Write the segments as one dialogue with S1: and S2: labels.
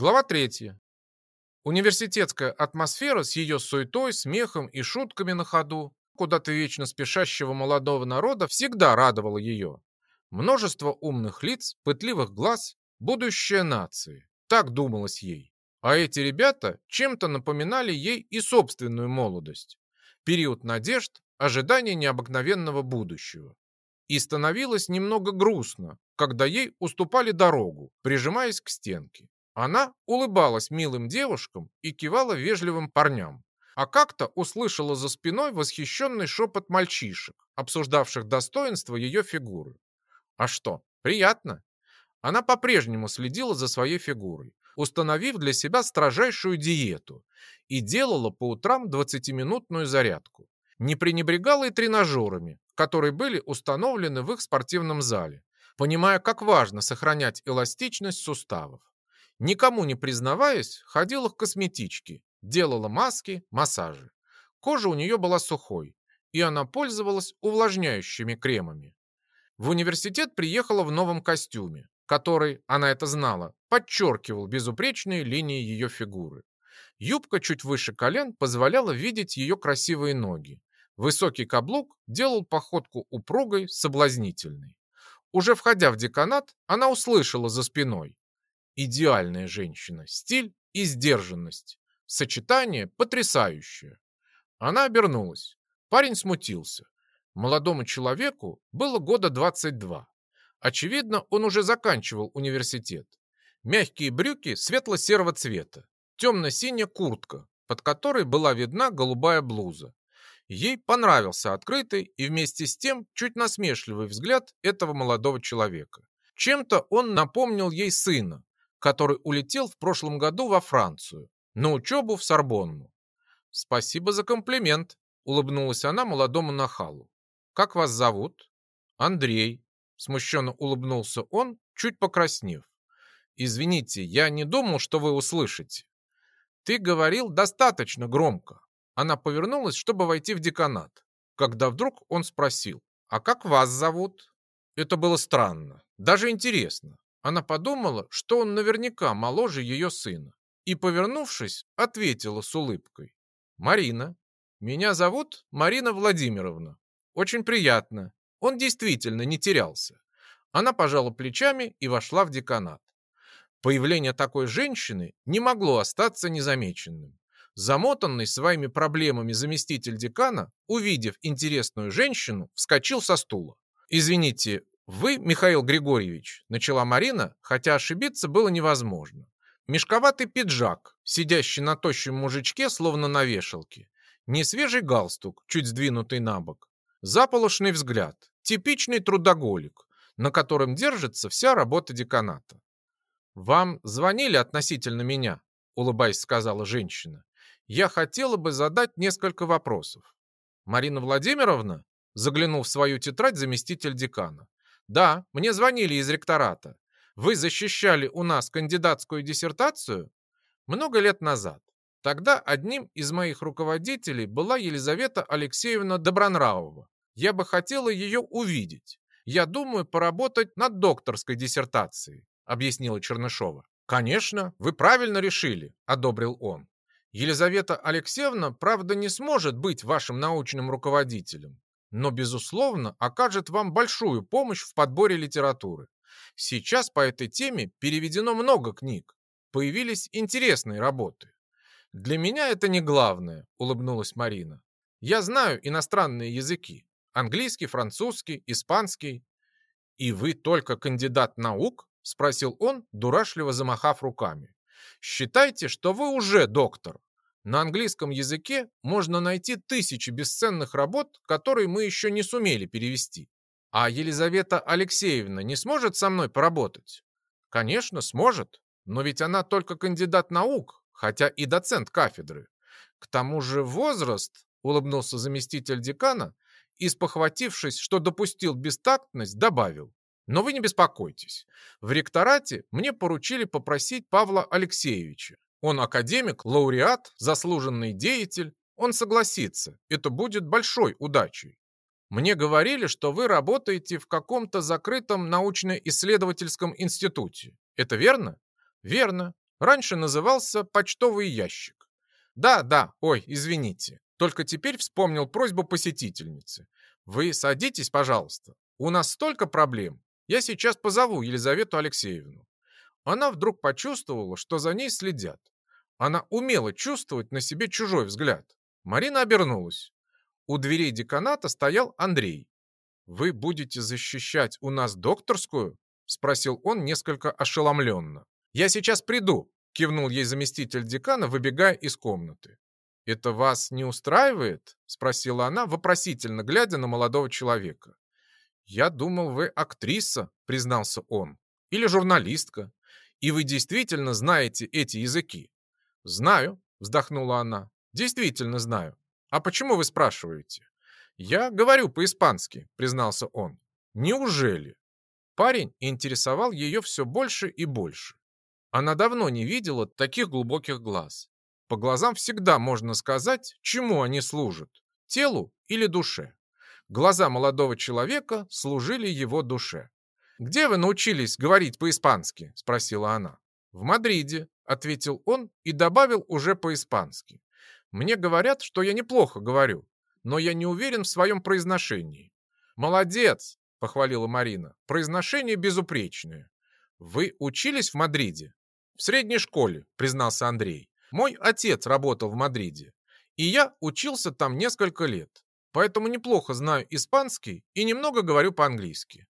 S1: Глава 3. Университетская атмосфера с ее суетой, смехом и шутками на ходу, куда-то вечно спешащего молодого народа, всегда радовала ее. Множество умных лиц, пытливых глаз, будущее нации. Так думалось ей. А эти ребята чем-то напоминали ей и собственную молодость. Период надежд, ожидания необыкновенного будущего. И становилось немного грустно, когда ей уступали дорогу, прижимаясь к стенке. Она улыбалась милым девушкам и кивала вежливым парням, а как-то услышала за спиной восхищенный шепот мальчишек, обсуждавших достоинство ее фигуры. А что, приятно. Она по-прежнему следила за своей фигурой, установив для себя строжайшую диету и делала по утрам 20-минутную зарядку. Не пренебрегала и тренажерами, которые были установлены в их спортивном зале, понимая, как важно сохранять эластичность суставов. Никому не признаваясь, ходила к косметичке, делала маски, массажи. Кожа у нее была сухой, и она пользовалась увлажняющими кремами. В университет приехала в новом костюме, который, она это знала, подчеркивал безупречные линии ее фигуры. Юбка чуть выше колен позволяла видеть ее красивые ноги. Высокий каблук делал походку упругой, соблазнительной. Уже входя в деканат, она услышала за спиной. Идеальная женщина, стиль и сдержанность. Сочетание потрясающее. Она обернулась. Парень смутился. Молодому человеку было года 22. Очевидно, он уже заканчивал университет. Мягкие брюки светло-серого цвета, темно-синяя куртка, под которой была видна голубая блуза. Ей понравился открытый и вместе с тем чуть насмешливый взгляд этого молодого человека. Чем-то он напомнил ей сына, который улетел в прошлом году во Францию на учебу в Сорбонну. «Спасибо за комплимент», — улыбнулась она молодому нахалу. «Как вас зовут?» «Андрей», — смущенно улыбнулся он, чуть покраснев. «Извините, я не думал, что вы услышите». «Ты говорил достаточно громко». Она повернулась, чтобы войти в деканат, когда вдруг он спросил, «А как вас зовут?» Это было странно, даже интересно. Она подумала, что он наверняка моложе ее сына. И, повернувшись, ответила с улыбкой. «Марина. Меня зовут Марина Владимировна. Очень приятно». Он действительно не терялся. Она пожала плечами и вошла в деканат. Появление такой женщины не могло остаться незамеченным. Замотанный своими проблемами заместитель декана, увидев интересную женщину, вскочил со стула. «Извините, «Вы, Михаил Григорьевич», — начала Марина, хотя ошибиться было невозможно. Мешковатый пиджак, сидящий на тощем мужичке, словно на вешалке. Несвежий галстук, чуть сдвинутый на бок. Заполошный взгляд, типичный трудоголик, на котором держится вся работа деканата. «Вам звонили относительно меня?» — улыбаясь, сказала женщина. «Я хотела бы задать несколько вопросов». «Марина Владимировна?» — заглянул в свою тетрадь заместитель декана. Да, мне звонили из ректората. Вы защищали у нас кандидатскую диссертацию много лет назад. Тогда одним из моих руководителей была Елизавета Алексеевна Добронравова. Я бы хотела ее увидеть. Я думаю поработать над докторской диссертацией, объяснила Чернышова. Конечно, вы правильно решили, одобрил он. Елизавета Алексеевна, правда, не сможет быть вашим научным руководителем но, безусловно, окажет вам большую помощь в подборе литературы. Сейчас по этой теме переведено много книг, появились интересные работы. Для меня это не главное, улыбнулась Марина. Я знаю иностранные языки. Английский, французский, испанский. И вы только кандидат наук? Спросил он, дурашливо замахав руками. Считайте, что вы уже доктор. На английском языке можно найти тысячи бесценных работ, которые мы еще не сумели перевести. А Елизавета Алексеевна не сможет со мной поработать? Конечно, сможет, но ведь она только кандидат наук, хотя и доцент кафедры. К тому же возраст, улыбнулся заместитель декана и, спохватившись, что допустил бестактность, добавил. Но вы не беспокойтесь. В ректорате мне поручили попросить Павла Алексеевича. Он академик, лауреат, заслуженный деятель. Он согласится. Это будет большой удачей. Мне говорили, что вы работаете в каком-то закрытом научно-исследовательском институте. Это верно? Верно. Раньше назывался почтовый ящик. Да, да, ой, извините. Только теперь вспомнил просьбу посетительницы. Вы садитесь, пожалуйста. У нас столько проблем. Я сейчас позову Елизавету Алексеевну. Она вдруг почувствовала, что за ней следят. Она умела чувствовать на себе чужой взгляд. Марина обернулась. У дверей деканата стоял Андрей. «Вы будете защищать у нас докторскую?» — спросил он несколько ошеломленно. «Я сейчас приду», — кивнул ей заместитель декана, выбегая из комнаты. «Это вас не устраивает?» — спросила она, вопросительно глядя на молодого человека. «Я думал, вы актриса», — признался он, — «или журналистка. И вы действительно знаете эти языки?» «Знаю», — вздохнула она, — «действительно знаю. А почему вы спрашиваете?» «Я говорю по-испански», — признался он. «Неужели?» Парень интересовал ее все больше и больше. Она давно не видела таких глубоких глаз. По глазам всегда можно сказать, чему они служат – телу или душе. Глаза молодого человека служили его душе. «Где вы научились говорить по-испански?» – спросила она. «В Мадриде», – ответил он и добавил уже по-испански. «Мне говорят, что я неплохо говорю но я не уверен в своем произношении». «Молодец!» — похвалила Марина. «Произношение безупречное». «Вы учились в Мадриде?» «В средней школе», — признался Андрей. «Мой отец работал в Мадриде, и я учился там несколько лет, поэтому неплохо знаю испанский и немного говорю по-английски.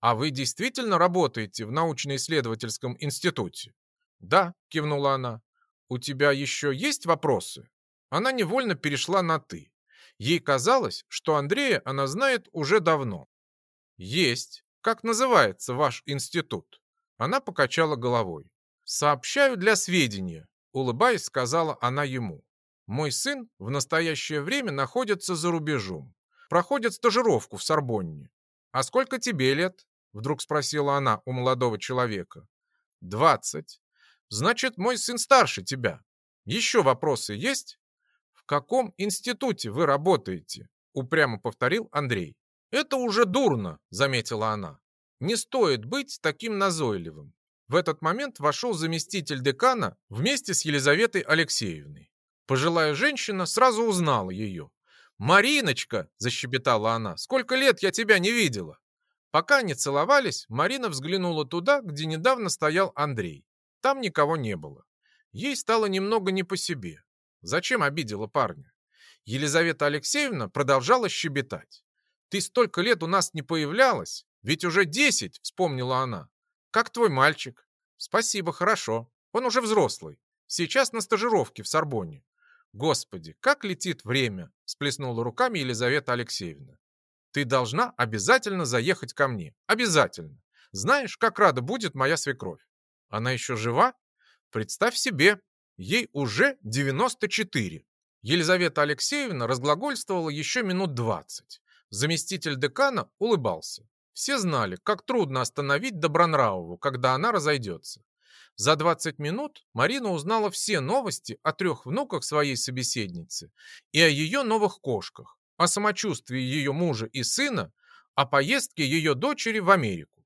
S1: А вы действительно работаете в научно-исследовательском институте?» «Да», — кивнула она. «У тебя еще есть вопросы?» Она невольно перешла на «ты». Ей казалось, что Андрея она знает уже давно. «Есть. Как называется ваш институт?» Она покачала головой. «Сообщаю для сведения», — улыбаясь, сказала она ему. «Мой сын в настоящее время находится за рубежом. Проходит стажировку в Сорбонне. А сколько тебе лет?» — вдруг спросила она у молодого человека. «Двадцать. Значит, мой сын старше тебя. Еще вопросы есть?» каком институте вы работаете?» — упрямо повторил Андрей. «Это уже дурно», — заметила она. «Не стоит быть таким назойливым». В этот момент вошел заместитель декана вместе с Елизаветой Алексеевной. Пожилая женщина сразу узнала ее. «Мариночка!» – защебетала она. «Сколько лет я тебя не видела!» Пока они целовались, Марина взглянула туда, где недавно стоял Андрей. Там никого не было. Ей стало немного не по себе. Зачем обидела парня? Елизавета Алексеевна продолжала щебетать. «Ты столько лет у нас не появлялась, ведь уже десять», — вспомнила она. «Как твой мальчик?» «Спасибо, хорошо. Он уже взрослый. Сейчас на стажировке в Сорбонне». «Господи, как летит время!» — сплеснула руками Елизавета Алексеевна. «Ты должна обязательно заехать ко мне. Обязательно. Знаешь, как рада будет моя свекровь. Она еще жива? Представь себе, Ей уже 94. Елизавета Алексеевна разглагольствовала еще минут 20. Заместитель декана улыбался. Все знали, как трудно остановить Добронравову, когда она разойдется. За 20 минут Марина узнала все новости о трех внуках своей собеседницы и о ее новых кошках, о самочувствии ее мужа и сына, о поездке ее дочери в Америку.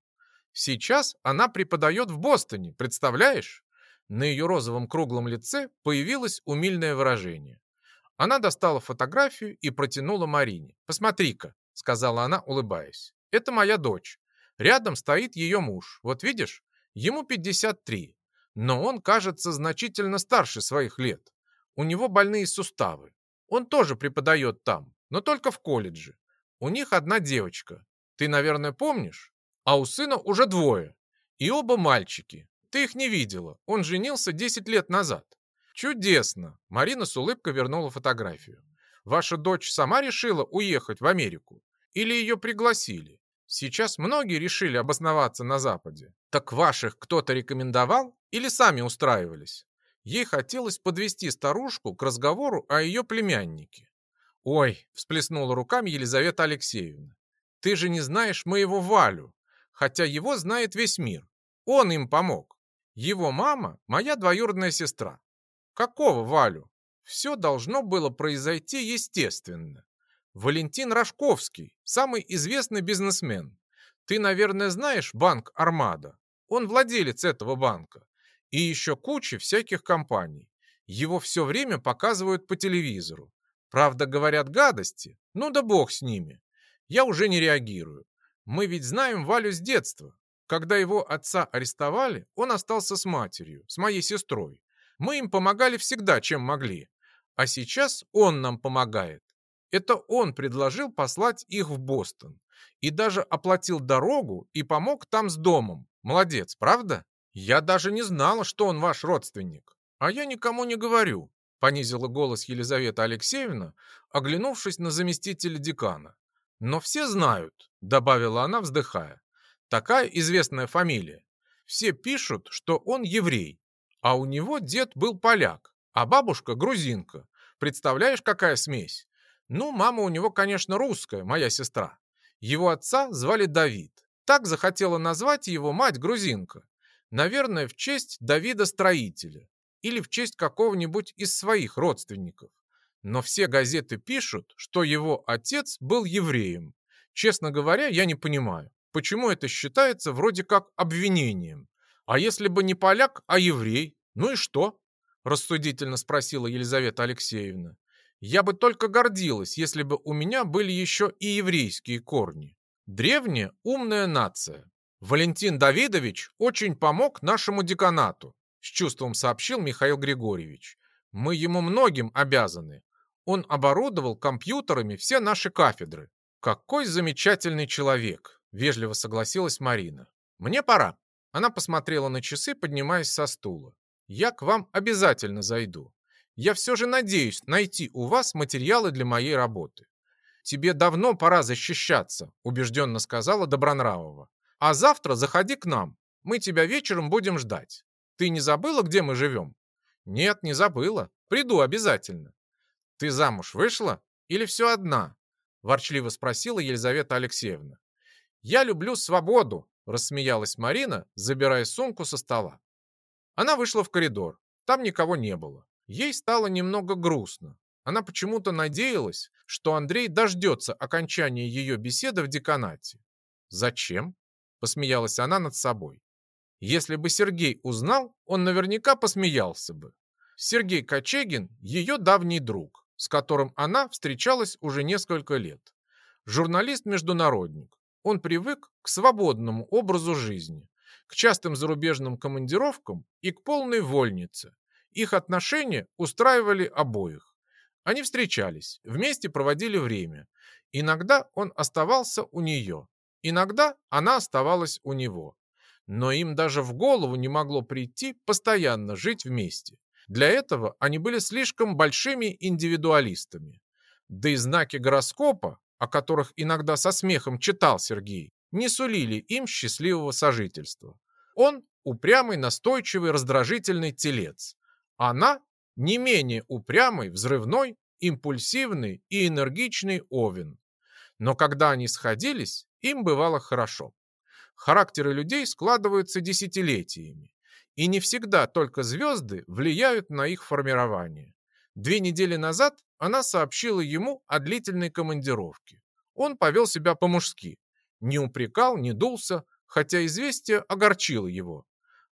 S1: Сейчас она преподает в Бостоне, представляешь? На ее розовом круглом лице появилось умильное выражение. Она достала фотографию и протянула Марине. «Посмотри-ка», — сказала она, улыбаясь. «Это моя дочь. Рядом стоит ее муж. Вот видишь, ему 53. Но он кажется значительно старше своих лет. У него больные суставы. Он тоже преподает там, но только в колледже. У них одна девочка. Ты, наверное, помнишь? А у сына уже двое. И оба мальчики. Ты их не видела. Он женился 10 лет назад. Чудесно. Марина с улыбкой вернула фотографию. Ваша дочь сама решила уехать в Америку? Или ее пригласили? Сейчас многие решили обосноваться на Западе. Так ваших кто-то рекомендовал или сами устраивались? Ей хотелось подвести старушку к разговору о ее племяннике. «Ой!» – всплеснула руками Елизавета Алексеевна. «Ты же не знаешь моего Валю, хотя его знает весь мир. Он им помог. Его мама – моя двоюродная сестра. Какого Валю? Все должно было произойти естественно. Валентин Рожковский, самый известный бизнесмен. Ты, наверное, знаешь банк «Армада». Он владелец этого банка. И еще куча всяких компаний. Его все время показывают по телевизору. Правда, говорят гадости. Ну да бог с ними. Я уже не реагирую. Мы ведь знаем Валю с детства. Когда его отца арестовали, он остался с матерью, с моей сестрой. Мы им помогали всегда, чем могли. А сейчас он нам помогает. Это он предложил послать их в Бостон. И даже оплатил дорогу и помог там с домом. Молодец, правда? Я даже не знала, что он ваш родственник. А я никому не говорю, понизила голос Елизавета Алексеевна, оглянувшись на заместителя декана. Но все знают, добавила она, вздыхая. Такая известная фамилия. Все пишут, что он еврей, а у него дед был поляк, а бабушка грузинка. Представляешь, какая смесь? Ну, мама у него, конечно, русская, моя сестра. Его отца звали Давид. Так захотела назвать его мать грузинка. Наверное, в честь Давида Строителя или в честь какого-нибудь из своих родственников. Но все газеты пишут, что его отец был евреем. Честно говоря, я не понимаю, почему это считается вроде как обвинением. А если бы не поляк, а еврей, ну и что? Рассудительно спросила Елизавета Алексеевна. Я бы только гордилась, если бы у меня были еще и еврейские корни. Древняя умная нация. Валентин Давидович очень помог нашему деканату с чувством сообщил Михаил Григорьевич. Мы ему многим обязаны. Он оборудовал компьютерами все наши кафедры. Какой замечательный человек, вежливо согласилась Марина. Мне пора. Она посмотрела на часы, поднимаясь со стула. Я к вам обязательно зайду. Я все же надеюсь найти у вас материалы для моей работы. Тебе давно пора защищаться, убежденно сказала Добронравова. А завтра заходи к нам. Мы тебя вечером будем ждать. Ты не забыла, где мы живем? Нет, не забыла. Приду обязательно. Ты замуж вышла или все одна? Ворчливо спросила Елизавета Алексеевна. Я люблю свободу, рассмеялась Марина, забирая сумку со стола. Она вышла в коридор. Там никого не было. Ей стало немного грустно. Она почему-то надеялась, что Андрей дождется окончания ее беседы в деканате. «Зачем?» – посмеялась она над собой. Если бы Сергей узнал, он наверняка посмеялся бы. Сергей Кочегин – ее давний друг, с которым она встречалась уже несколько лет. Журналист-международник. Он привык к свободному образу жизни, к частым зарубежным командировкам и к полной вольнице. Их отношения устраивали обоих. Они встречались, вместе проводили время. Иногда он оставался у нее, иногда она оставалась у него но им даже в голову не могло прийти постоянно жить вместе. Для этого они были слишком большими индивидуалистами. Да и знаки гороскопа, о которых иногда со смехом читал Сергей, не сулили им счастливого сожительства. Он упрямый, настойчивый, раздражительный телец. Она не менее упрямый, взрывной, импульсивный и энергичный овен. Но когда они сходились, им бывало хорошо. Характеры людей складываются десятилетиями, и не всегда только звезды влияют на их формирование. Две недели назад она сообщила ему о длительной командировке. Он повел себя по-мужски, не упрекал, не дулся, хотя известие огорчило его.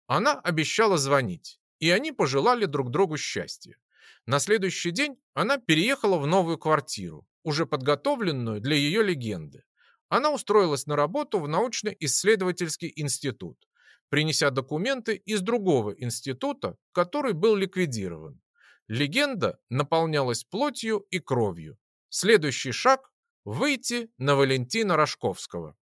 S1: Она обещала звонить, и они пожелали друг другу счастья. На следующий день она переехала в новую квартиру, уже подготовленную для ее легенды. Она устроилась на работу в научно-исследовательский институт, принеся документы из другого института, который был ликвидирован. Легенда наполнялась плотью и кровью. Следующий шаг – выйти на Валентина Рожковского.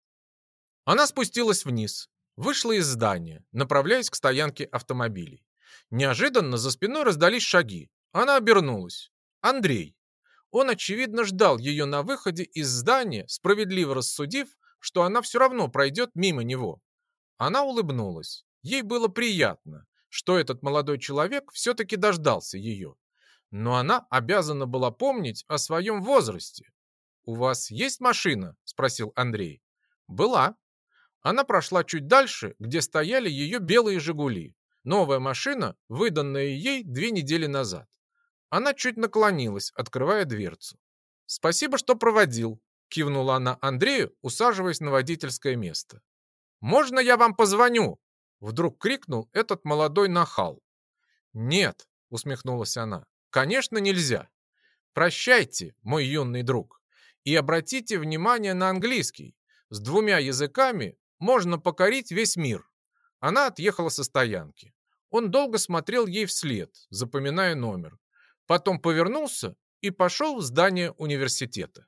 S1: Она спустилась вниз, вышла из здания, направляясь к стоянке автомобилей. Неожиданно за спиной раздались шаги. Она обернулась. Андрей. Он, очевидно, ждал ее на выходе из здания, справедливо рассудив, что она все равно пройдет мимо него. Она улыбнулась. Ей было приятно, что этот молодой человек все-таки дождался ее. Но она обязана была помнить о своем возрасте. «У вас есть машина?» – спросил Андрей. «Была». Она прошла чуть дальше, где стояли ее белые «Жигули». Новая машина, выданная ей две недели назад. Она чуть наклонилась, открывая дверцу. «Спасибо, что проводил», — кивнула она Андрею, усаживаясь на водительское место. «Можно я вам позвоню?» Вдруг крикнул этот молодой нахал. «Нет», — усмехнулась она, — «конечно нельзя. Прощайте, мой юный друг, и обратите внимание на английский. С двумя языками можно покорить весь мир». Она отъехала со стоянки. Он долго смотрел ей вслед, запоминая номер. Потом повернулся и пошел в здание университета.